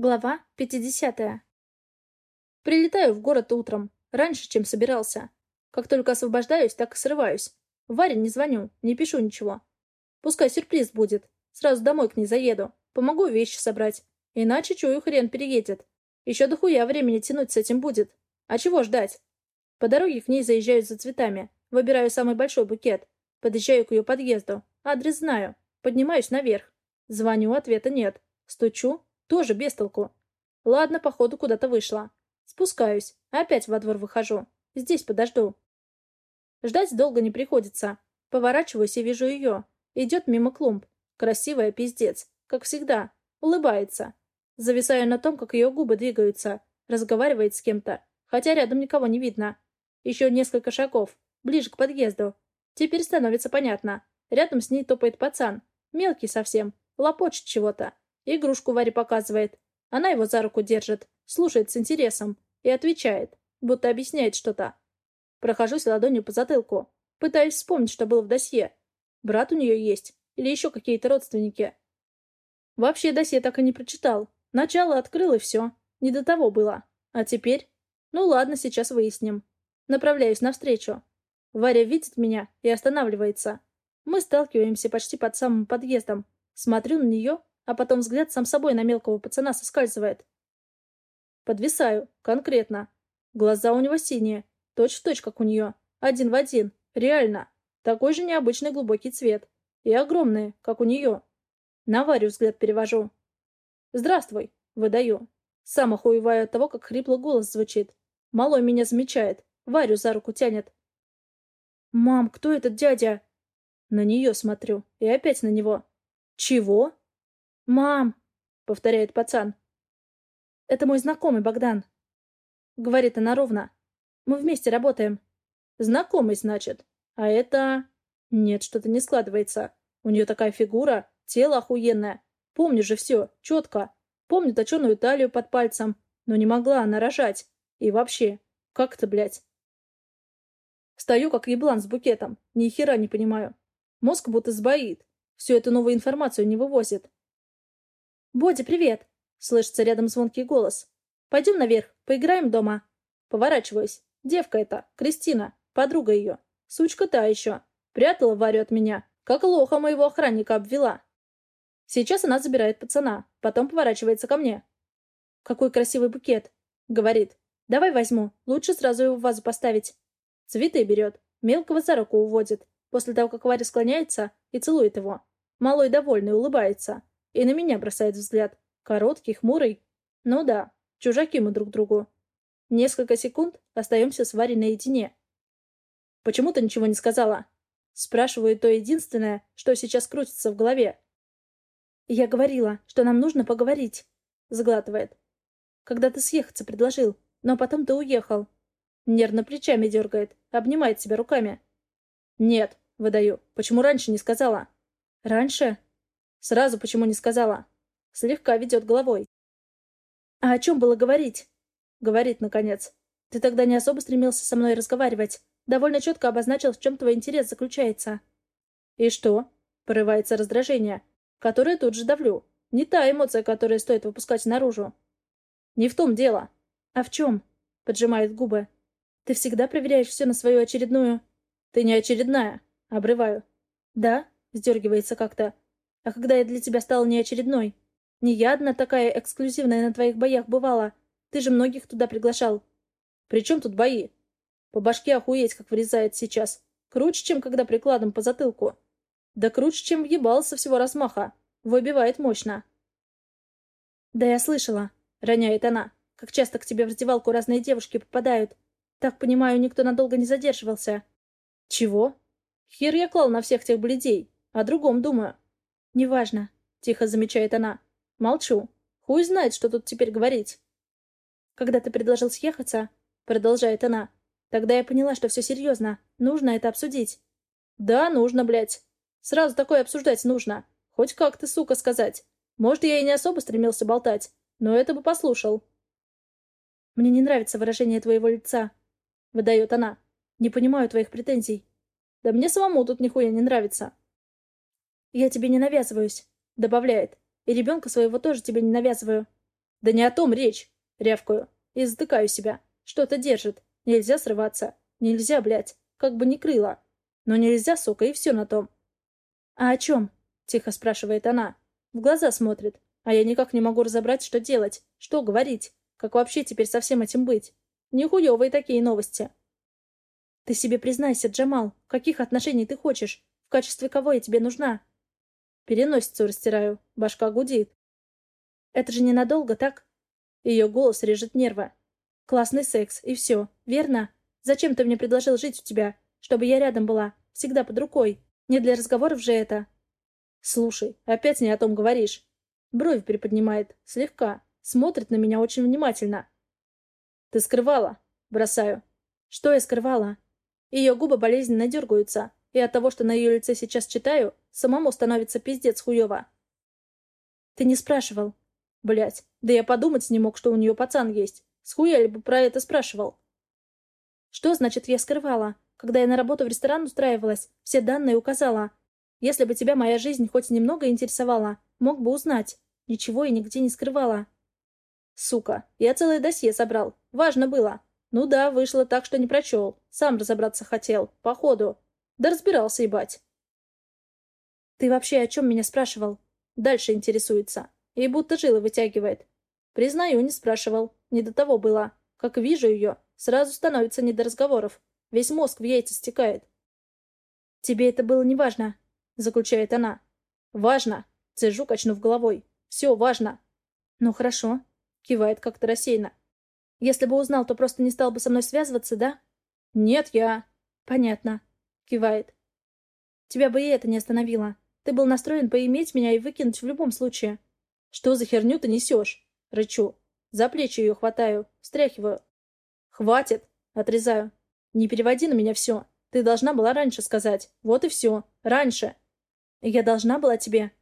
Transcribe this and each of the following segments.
Глава 50. Прилетаю в город утром, раньше, чем собирался. Как только освобождаюсь, так и срываюсь. Варе не звоню, не пишу ничего. Пускай сюрприз будет. Сразу домой к ней заеду. Помогу вещи собрать. Иначе, чую, хрен переедет. Еще дохуя времени тянуть с этим будет. А чего ждать? По дороге к ней заезжаю за цветами. Выбираю самый большой букет. Подъезжаю к ее подъезду. Адрес знаю. Поднимаюсь наверх. Звоню, ответа нет. Стучу, тоже без толку. Ладно, походу, куда-то вышла. Спускаюсь. Опять во двор выхожу. Здесь подожду. Ждать долго не приходится. Поворачиваюсь и вижу ее. Идет мимо клумб. Красивая пиздец. Как всегда. Улыбается. Зависаю на том, как ее губы двигаются. Разговаривает с кем-то. Хотя рядом никого не видно. Еще несколько шагов. Ближе к подъезду. Теперь становится понятно. Рядом с ней топает пацан. Мелкий совсем. Лопочет чего-то. Игрушку Варе показывает. Она его за руку держит, слушает с интересом и отвечает, будто объясняет что-то. Прохожусь ладонью по затылку. Пытаюсь вспомнить, что было в досье. Брат у нее есть. Или еще какие-то родственники. Вообще досье так и не прочитал. Начало открыл и все. Не до того было. А теперь? Ну ладно, сейчас выясним. Направляюсь навстречу. Варя видит меня и останавливается. Мы сталкиваемся почти под самым подъездом. Смотрю на нее а потом взгляд сам собой на мелкого пацана соскальзывает. Подвисаю. Конкретно. Глаза у него синие. Точь-в-точь, как у нее. Один в один. Реально. Такой же необычный глубокий цвет. И огромные, как у нее. На Варю взгляд перевожу. «Здравствуй», — выдаю. Сам охуеваю от того, как хриплый голос звучит. Малой меня замечает. Варю за руку тянет. «Мам, кто этот дядя?» На нее смотрю. И опять на него. «Чего?» «Мам!» — повторяет пацан. «Это мой знакомый Богдан», — говорит она ровно. «Мы вместе работаем». «Знакомый, значит. А это...» «Нет, что-то не складывается. У нее такая фигура, тело охуенное. Помню же все, четко. Помню точеную талию под пальцем. Но не могла она рожать. И вообще, как это, блядь?» Стою, как еблан с букетом. Ни хера не понимаю. Мозг будто сбоит. Всю эту новую информацию не вывозит. «Бодя, привет!» — слышится рядом звонкий голос. «Пойдем наверх, поиграем дома». Поворачиваюсь. Девка эта, Кристина, подруга ее. Сучка та еще. Прятала Варю от меня, как лоха моего охранника обвела. Сейчас она забирает пацана, потом поворачивается ко мне. «Какой красивый букет!» — говорит. «Давай возьму, лучше сразу его в вазу поставить». Цветы берет, мелкого за руку уводит, после того, как Варя склоняется и целует его. Малой довольный улыбается. И на меня бросает взгляд. Короткий, хмурый. Ну да, чужаки мы друг другу. Несколько секунд остаемся с Варей наедине. «Почему ты ничего не сказала?» Спрашиваю то единственное, что сейчас крутится в голове. «Я говорила, что нам нужно поговорить», — сглатывает. «Когда ты съехаться предложил, но потом ты уехал». Нервно плечами дергает, обнимает себя руками. «Нет», — выдаю, — «почему раньше не сказала?» «Раньше?» Сразу почему не сказала? Слегка ведет головой. А о чем было говорить? Говорит, наконец. Ты тогда не особо стремился со мной разговаривать. Довольно четко обозначил, в чем твой интерес заключается. И что? Порывается раздражение, которое тут же давлю. Не та эмоция, которая стоит выпускать наружу. Не в том дело. А в чем? Поджимает губы. Ты всегда проверяешь все на свою очередную... Ты не очередная. Обрываю. Да? Сдергивается как-то. А когда я для тебя стала неочередной? Не я одна такая эксклюзивная на твоих боях бывала. Ты же многих туда приглашал. При чем тут бои? По башке охуеть, как врезает сейчас. Круче, чем когда прикладом по затылку. Да круче, чем въебался всего размаха. Выбивает мощно. Да я слышала, роняет она, как часто к тебе в раздевалку разные девушки попадают. Так понимаю, никто надолго не задерживался. Чего? Хер я клал на всех тех бледей. О другом думаю. «Неважно», — тихо замечает она. «Молчу. Хуй знает, что тут теперь говорить». «Когда ты предложил съехаться», — продолжает она, «тогда я поняла, что все серьезно. Нужно это обсудить». «Да, нужно, блядь. Сразу такое обсуждать нужно. Хоть как-то, сука, сказать. Может, я и не особо стремился болтать, но это бы послушал». «Мне не нравится выражение твоего лица», — выдает она. «Не понимаю твоих претензий». «Да мне самому тут нихуя не нравится. «Я тебе не навязываюсь», — добавляет. «И ребенка своего тоже тебе не навязываю». Да не о том речь. Рявкаю. И затыкаю себя. Что-то держит. Нельзя срываться. Нельзя, блядь. Как бы не крыло. Но нельзя, сука, и все на том. «А о чем?» — тихо спрашивает она. В глаза смотрит. А я никак не могу разобрать, что делать, что говорить, как вообще теперь со всем этим быть. Нехуевые такие новости. Ты себе признайся, Джамал, каких отношений ты хочешь? В качестве кого я тебе нужна? Переносицу растираю, башка гудит. Это же ненадолго, так? Ее голос режет нервы. Классный секс, и все, верно? Зачем ты мне предложил жить у тебя? Чтобы я рядом была, всегда под рукой. Не для разговоров же это. Слушай, опять не о том говоришь. Бровь приподнимает, слегка. Смотрит на меня очень внимательно. Ты скрывала? Бросаю. Что я скрывала? Ее губы болезненно дергаются, и от того, что на ее лице сейчас читаю, самому становится пиздец хуево. Ты не спрашивал. Блять, да я подумать не мог, что у нее пацан есть. Схуяли бы про это спрашивал. Что значит я скрывала? Когда я на работу в ресторан устраивалась, все данные указала. Если бы тебя моя жизнь хоть немного интересовала, мог бы узнать. Ничего и нигде не скрывала. Сука, я целое досье собрал. Важно было. Ну да, вышло так, что не прочел. Сам разобраться хотел. Походу. Да разбирался, ебать. Ты вообще о чем меня спрашивал? Дальше интересуется. И будто жилы вытягивает. Признаю, не спрашивал. Не до того было. Как вижу ее, сразу становится не до разговоров. Весь мозг в яйца стекает. «Тебе это было неважно», — заключает она. «Важно», — цежу, качнув головой. «Все важно». «Ну хорошо», — кивает как-то рассеянно. «Если бы узнал, то просто не стал бы со мной связываться, да?» «Нет, я...» «Понятно», — кивает. «Тебя бы и это не остановило. Ты был настроен поиметь меня и выкинуть в любом случае». «Что за херню ты несешь?» — рычу. За плечи ее хватаю, встряхиваю. «Хватит!» — отрезаю. «Не переводи на меня все. Ты должна была раньше сказать. Вот и все. Раньше!» «Я должна была тебе...»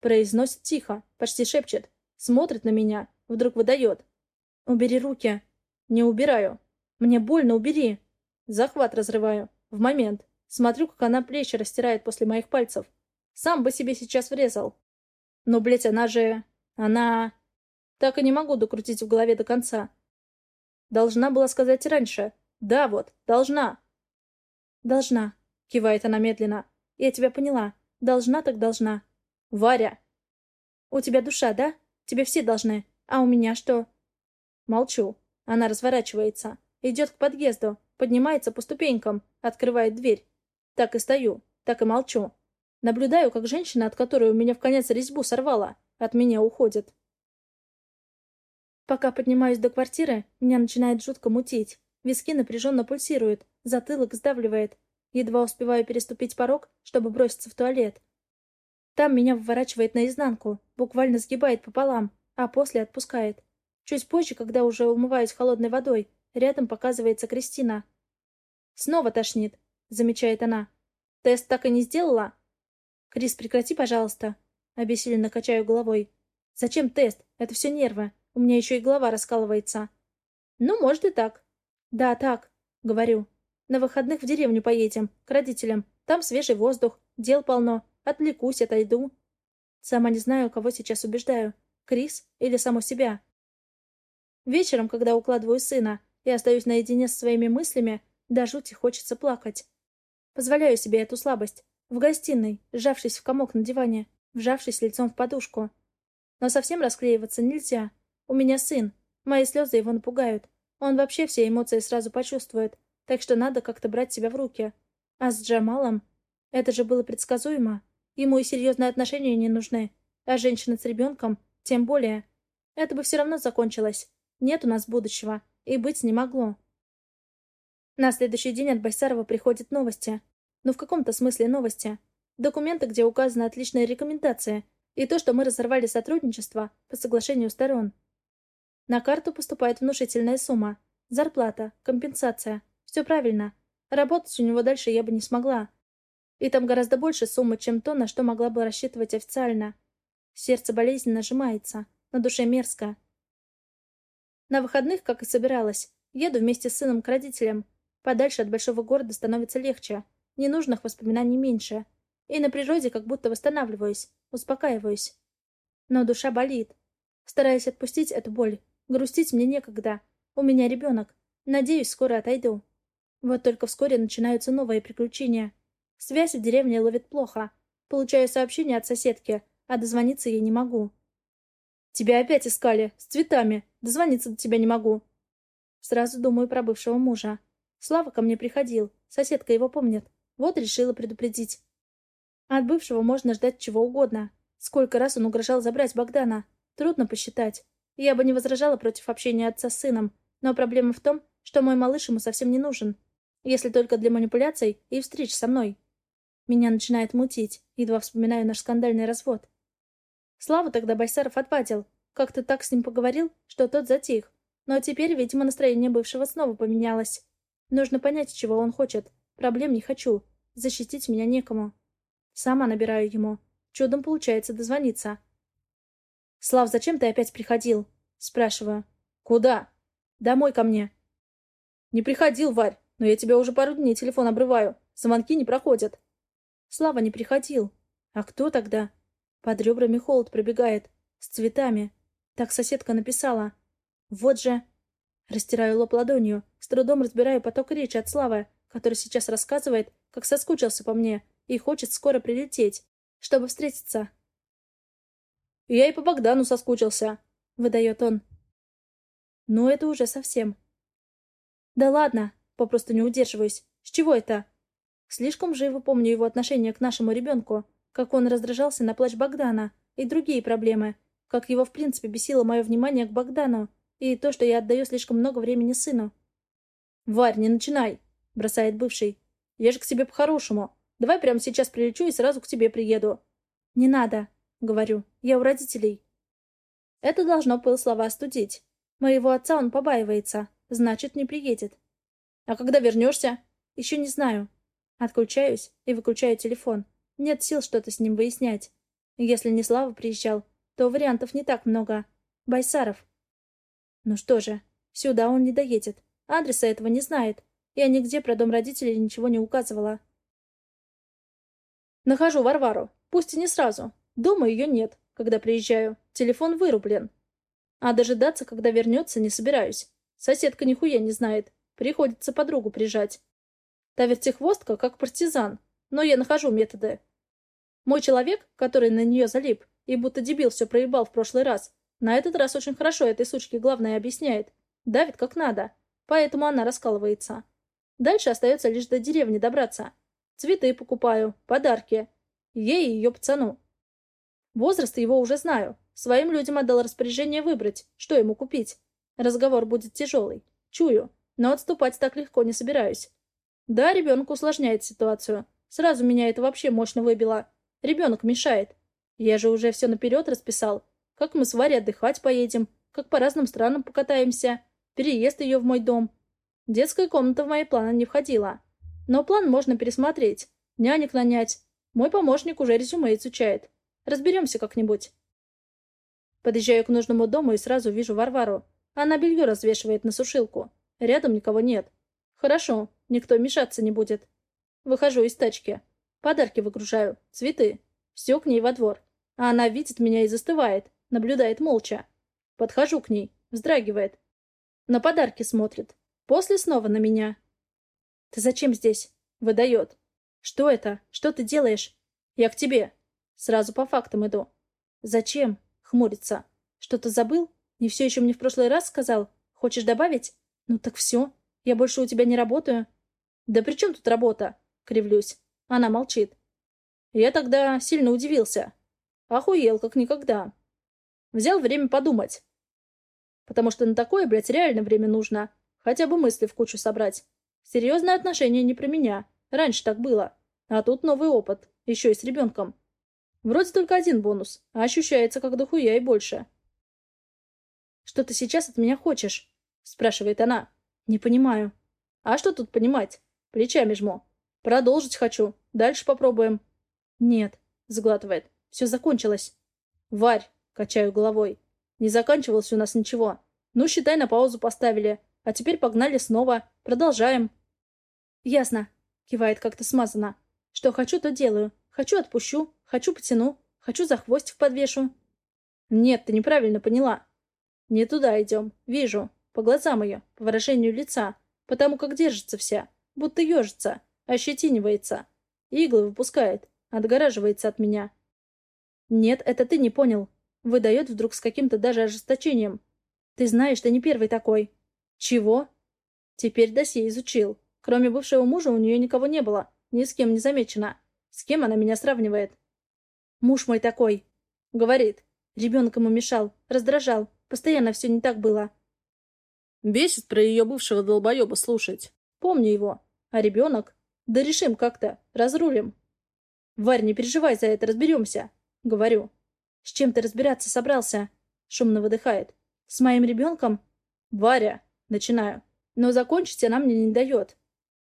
Произносит тихо, почти шепчет. Смотрит на меня, вдруг выдает. «Убери руки». «Не убираю». «Мне больно, убери». Захват разрываю. В момент. Смотрю, как она плечи растирает после моих пальцев. Сам бы себе сейчас врезал. Но, блядь, она же... Она... Так и не могу докрутить в голове до конца. Должна была сказать раньше. Да, вот, должна. Должна, кивает она медленно. Я тебя поняла. Должна так должна. Варя. У тебя душа, да? Тебе все должны. А у меня что? Молчу. Она разворачивается. Идет к подъезду. Поднимается по ступенькам. Открывает дверь. Так и стою. Так и молчу. Наблюдаю, как женщина, от которой у меня в конец резьбу сорвала, от меня уходит. Пока поднимаюсь до квартиры, меня начинает жутко мутить. Виски напряженно пульсируют, затылок сдавливает. Едва успеваю переступить порог, чтобы броситься в туалет. Там меня выворачивает наизнанку, буквально сгибает пополам, а после отпускает. Чуть позже, когда уже умываюсь холодной водой, рядом показывается Кристина. «Снова тошнит», — замечает она. «Тест так и не сделала?» «Крис, прекрати, пожалуйста», — обессиленно качаю головой. «Зачем тест? Это все нервы. У меня еще и голова раскалывается. Ну, может и так. Да, так, говорю. На выходных в деревню поедем, к родителям. Там свежий воздух, дел полно. Отвлекусь, отойду. Сама не знаю, кого сейчас убеждаю. Крис или саму себя. Вечером, когда укладываю сына и остаюсь наедине с своими мыслями, до жути хочется плакать. Позволяю себе эту слабость. В гостиной, сжавшись в комок на диване, вжавшись лицом в подушку. Но совсем расклеиваться нельзя. У меня сын. Мои слезы его напугают. Он вообще все эмоции сразу почувствует. Так что надо как-то брать себя в руки. А с Джамалом? Это же было предсказуемо. Ему и серьезные отношения не нужны. А женщина с ребенком тем более. Это бы все равно закончилось. Нет у нас будущего. И быть не могло. На следующий день от Байсарова приходят новости. Ну, в каком-то смысле новости. Документы, где указана отличная рекомендация. И то, что мы разорвали сотрудничество по соглашению сторон. На карту поступает внушительная сумма. Зарплата, компенсация. Все правильно. Работать у него дальше я бы не смогла. И там гораздо больше суммы, чем то, на что могла бы рассчитывать официально. Сердце болезненно сжимается. На душе мерзко. На выходных, как и собиралась, еду вместе с сыном к родителям. Подальше от большого города становится легче. Ненужных воспоминаний меньше. И на природе как будто восстанавливаюсь, успокаиваюсь. Но душа болит. Стараясь отпустить эту боль. Грустить мне некогда. У меня ребенок. Надеюсь, скоро отойду. Вот только вскоре начинаются новые приключения. Связь в деревне ловит плохо. Получаю сообщение от соседки, а дозвониться ей не могу. «Тебя опять искали, с цветами. Дозвониться до тебя не могу». Сразу думаю про бывшего мужа. Слава ко мне приходил, соседка его помнит. Вот решила предупредить. От бывшего можно ждать чего угодно. Сколько раз он угрожал забрать Богдана. Трудно посчитать. Я бы не возражала против общения отца с сыном, но проблема в том, что мой малыш ему совсем не нужен. Если только для манипуляций и встреч со мной. Меня начинает мутить, едва вспоминаю наш скандальный развод. Славу тогда Байсаров отвадил. Как-то так с ним поговорил, что тот затих. Но теперь, видимо, настроение бывшего снова поменялось. Нужно понять, чего он хочет. Проблем не хочу. Защитить меня некому. Сама набираю ему. Чудом получается дозвониться. «Слав, зачем ты опять приходил?» Спрашиваю. «Куда?» «Домой ко мне». «Не приходил, Варь, но я тебя уже пару дней телефон обрываю. Звонки не проходят». Слава не приходил. А кто тогда? Под ребрами холод пробегает. С цветами. Так соседка написала. Вот же... Растираю лоб ладонью, с трудом разбираю поток речи от Славы, который сейчас рассказывает, как соскучился по мне и хочет скоро прилететь, чтобы встретиться. «Я и по Богдану соскучился», — выдает он. «Ну, это уже совсем». «Да ладно», — попросту не удерживаюсь. «С чего это?» Слишком живо помню его отношение к нашему ребенку, как он раздражался на плач Богдана и другие проблемы, как его в принципе бесило мое внимание к Богдану и то, что я отдаю слишком много времени сыну. «Варь, не начинай!» — бросает бывший. «Я же к тебе по-хорошему. Давай прямо сейчас прилечу и сразу к тебе приеду». «Не надо», — говорю. «Я у родителей». Это должно пыл слова остудить. Моего отца он побаивается, значит, не приедет. «А когда вернешься?» «Еще не знаю. Отключаюсь и выключаю телефон. Нет сил что-то с ним выяснять. Если не Слава приезжал, то вариантов не так много. Байсаров. Ну что же, сюда он не доедет. Адреса этого не знает. Я нигде про дом родителей ничего не указывала. Нахожу Варвару. Пусть и не сразу. Дома ее нет, когда приезжаю. Телефон вырублен. А дожидаться, когда вернется, не собираюсь. Соседка нихуя не знает. Приходится подругу прижать. Та вертихвостка, как партизан. Но я нахожу методы. Мой человек, который на нее залип, и будто дебил все проебал в прошлый раз, на этот раз очень хорошо этой сучке главное объясняет. Давит как надо. Поэтому она раскалывается. Дальше остается лишь до деревни добраться. Цветы покупаю, подарки. Ей и ее пацану. Возраст его уже знаю. Своим людям отдал распоряжение выбрать, что ему купить. Разговор будет тяжелый. Чую. Но отступать так легко не собираюсь. Да, ребенок усложняет ситуацию. Сразу меня это вообще мощно выбило. Ребенок мешает. Я же уже все наперед расписал. Как мы с Варей отдыхать поедем, как по разным странам покатаемся, переезд ее в мой дом. Детская комната в мои планы не входила. Но план можно пересмотреть, нянек нанять. Мой помощник уже резюме изучает. Разберемся как-нибудь. Подъезжаю к нужному дому и сразу вижу Варвару. Она белье развешивает на сушилку. Рядом никого нет. Хорошо, никто мешаться не будет. Выхожу из тачки. Подарки выгружаю, цветы. Все к ней во двор. А она видит меня и застывает, наблюдает молча. Подхожу к ней, вздрагивает. На подарки смотрит. После снова на меня. «Ты зачем здесь?» Выдает. «Что это? Что ты делаешь?» «Я к тебе». Сразу по фактам иду. «Зачем?» Хмурится. «Что-то забыл? Не все еще мне в прошлый раз сказал? Хочешь добавить? Ну так все. Я больше у тебя не работаю. Да при чем тут работа? Кривлюсь. Она молчит. Я тогда сильно удивился. Охуел, как никогда. Взял время подумать. Потому что на такое, блядь, реально время нужно. Хотя бы мысли в кучу собрать. Серьезное отношение не про меня. Раньше так было. А тут новый опыт. Еще и с ребенком. Вроде только один бонус, а ощущается как дохуя и больше. «Что ты сейчас от меня хочешь?» — спрашивает она. «Не понимаю». «А что тут понимать? Плечами жму. Продолжить хочу. Дальше попробуем». «Нет», — сглатывает. «Все закончилось». «Варь», — качаю головой. «Не заканчивалось у нас ничего. Ну, считай, на паузу поставили. А теперь погнали снова. Продолжаем». «Ясно», — кивает как-то смазано. «Что хочу, то делаю. Хочу отпущу, хочу потяну, хочу за хвостик подвешу». Нет, ты неправильно поняла. Не туда идем. Вижу. По глазам ее, по выражению лица. Потому как держится вся. Будто ежится. Ощетинивается. Иглы выпускает. Отгораживается от меня. Нет, это ты не понял. Выдает вдруг с каким-то даже ожесточением. Ты знаешь, ты не первый такой. Чего? Теперь досье изучил. Кроме бывшего мужа у нее никого не было. Ни с кем не замечено. С кем она меня сравнивает? Муж мой такой. Говорит. Ребенок ему мешал. Раздражал. Постоянно все не так было. Бесит про ее бывшего долбоеба слушать. Помню его. А ребенок? Да решим как-то. Разрулим. Варь, не переживай за это, разберемся. Говорю. С чем ты разбираться собрался? Шумно выдыхает. С моим ребенком? Варя. Начинаю. Но закончить она мне не дает.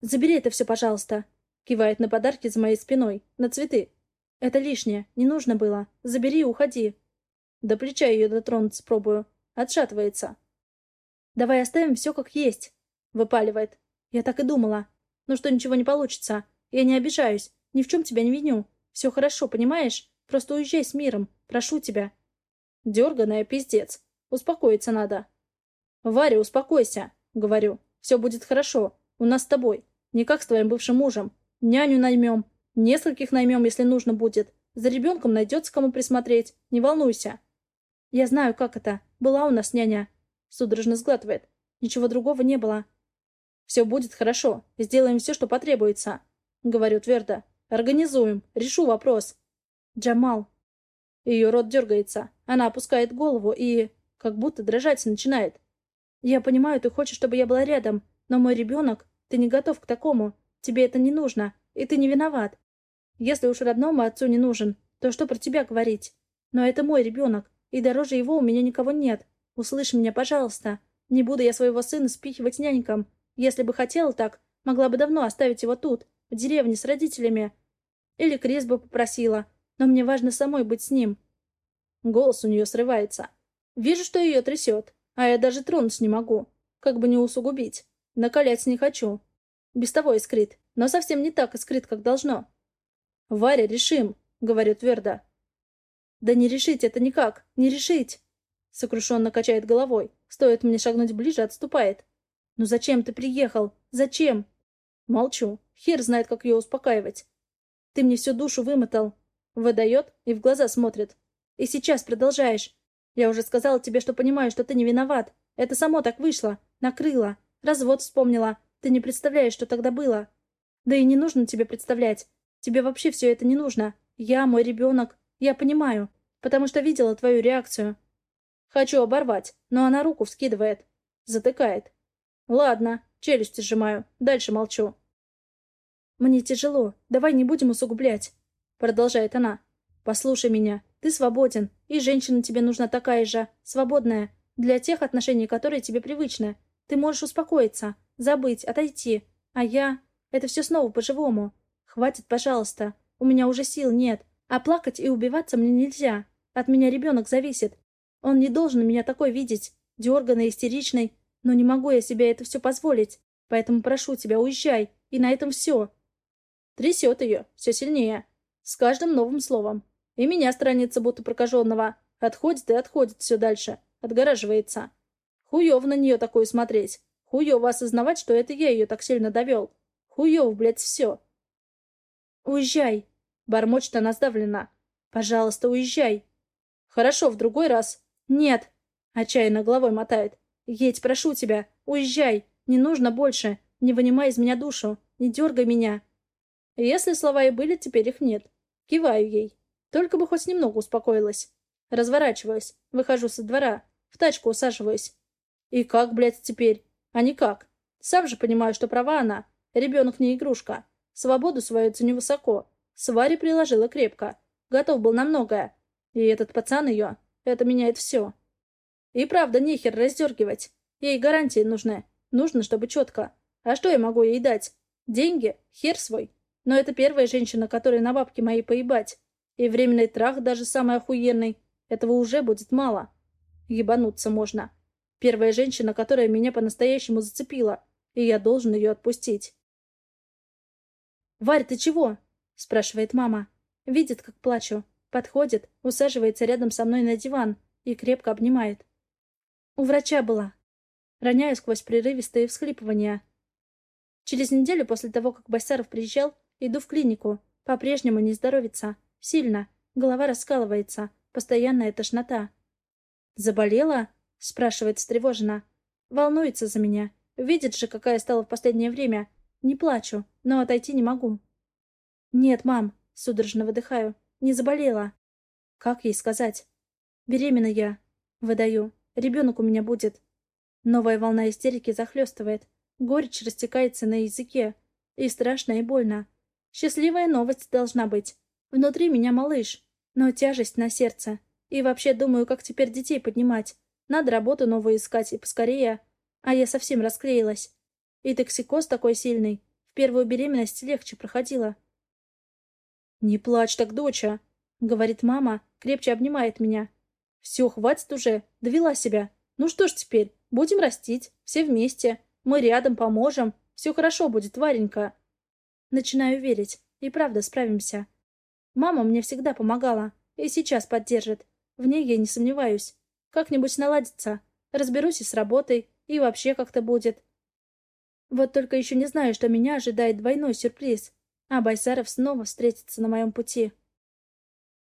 Забери это все, пожалуйста. Кивает на подарки за моей спиной. На цветы. Это лишнее. Не нужно было. Забери и уходи. До плеча ее дотронуться пробую. Отшатывается. «Давай оставим все как есть», — выпаливает. «Я так и думала. Ну что, ничего не получится. Я не обижаюсь. Ни в чем тебя не виню. Все хорошо, понимаешь? Просто уезжай с миром. Прошу тебя». Дерганая пиздец. Успокоиться надо. «Варя, успокойся», — говорю. «Все будет хорошо. У нас с тобой. Не как с твоим бывшим мужем. Няню наймем. Нескольких наймем, если нужно будет. За ребенком найдется кому присмотреть. Не волнуйся». «Я знаю, как это. Была у нас няня». Судорожно сглатывает. «Ничего другого не было». «Все будет хорошо. Сделаем все, что потребуется». Говорю твердо. «Организуем. Решу вопрос». «Джамал». Ее рот дергается. Она опускает голову и... как будто дрожать начинает. «Я понимаю, ты хочешь, чтобы я была рядом, но мой ребенок... Ты не готов к такому. Тебе это не нужно. И ты не виноват. Если уж родному отцу не нужен, то что про тебя говорить? Но это мой ребенок. И дороже его у меня никого нет. Услышь меня, пожалуйста. Не буду я своего сына спихивать нянькам. Если бы хотела так, могла бы давно оставить его тут, в деревне с родителями. Или Крис бы попросила. Но мне важно самой быть с ним. Голос у нее срывается. Вижу, что ее трясет. А я даже тронуть не могу. Как бы не усугубить. Накалять не хочу. Без того искрит. Но совсем не так искрит, как должно. «Варя, решим», — говорю твердо. «Да не решить это никак! Не решить!» Сокрушенно качает головой. Стоит мне шагнуть ближе, отступает. «Ну зачем ты приехал? Зачем?» Молчу. Хер знает, как ее успокаивать. «Ты мне всю душу вымотал!» Выдает и в глаза смотрит. «И сейчас продолжаешь. Я уже сказала тебе, что понимаю, что ты не виноват. Это само так вышло. Накрыло. Развод вспомнила. Ты не представляешь, что тогда было. Да и не нужно тебе представлять. Тебе вообще все это не нужно. Я, мой ребенок. Я понимаю потому что видела твою реакцию. Хочу оборвать, но она руку вскидывает. Затыкает. Ладно, челюсти сжимаю. Дальше молчу. Мне тяжело. Давай не будем усугублять. Продолжает она. Послушай меня. Ты свободен. И женщина тебе нужна такая же. Свободная. Для тех отношений, которые тебе привычны. Ты можешь успокоиться. Забыть. Отойти. А я... Это все снова по-живому. Хватит, пожалуйста. У меня уже сил нет. А плакать и убиваться мне нельзя. От меня ребенок зависит. Он не должен меня такой видеть, дерганной, истеричной. Но не могу я себе это все позволить. Поэтому прошу тебя, уезжай. И на этом все. Трясет ее, все сильнее. С каждым новым словом. И меня странится, будто прокаженного. Отходит и отходит все дальше. Отгораживается. Хуев на нее такую смотреть. Хуево осознавать, что это я ее так сильно довел. Хуев, блядь, все. «Уезжай!» — бормочет она сдавленно. «Пожалуйста, уезжай!» Хорошо, в другой раз. Нет. Отчаянно головой мотает. Едь, прошу тебя. Уезжай. Не нужно больше. Не вынимай из меня душу. Не дергай меня. Если слова и были, теперь их нет. Киваю ей. Только бы хоть немного успокоилась. Разворачиваюсь. Выхожу со двора. В тачку усаживаюсь. И как, блядь, теперь? А никак. Сам же понимаю, что права она. Ребенок не игрушка. Свободу свою ценю высоко. Сваре приложила крепко. Готов был на многое. И этот пацан ее, это меняет все. И правда, нехер раздергивать. Ей гарантии нужны. Нужно, чтобы четко. А что я могу ей дать? Деньги? Хер свой. Но это первая женщина, которой на бабки мои поебать. И временный трах даже самый охуенный. Этого уже будет мало. Ебануться можно. Первая женщина, которая меня по-настоящему зацепила. И я должен ее отпустить. «Варь, ты чего?» — спрашивает мама. Видит, как плачу. Подходит, усаживается рядом со мной на диван. и крепко обнимает. У врача была. Роняю сквозь прерывистые всхлипывания. Через неделю после того, как Байсаров приезжал, иду в клинику. По-прежнему не здоровится. Сильно. Голова раскалывается. Постоянная тошнота. «Заболела?» — спрашивает встревоженно. Волнуется за меня. Видит же, какая стала в последнее время. Не плачу, но отойти не могу. «Нет, мам», — судорожно выдыхаю. «Не заболела». Как ей сказать? «Беременна я». Выдаю. «Ребенок у меня будет». Новая волна истерики захлестывает. Горечь растекается на языке. И страшно, и больно. Счастливая новость должна быть. Внутри меня малыш, но тяжесть на сердце. И вообще думаю, как теперь детей поднимать. Надо работу новую искать и поскорее. А я совсем расклеилась. И токсикоз такой сильный. В первую беременность легче проходила. «Не плачь так, доча», — говорит мама, крепче обнимает меня. «Все, хватит уже, довела себя. Ну что ж теперь, будем растить, все вместе. Мы рядом, поможем. Все хорошо будет, Варенька». Начинаю верить. И правда справимся. Мама мне всегда помогала. И сейчас поддержит. В ней я не сомневаюсь. Как-нибудь наладится. Разберусь и с работой, и вообще как-то будет. Вот только еще не знаю, что меня ожидает двойной сюрприз. А Байсаров снова встретится на моем пути.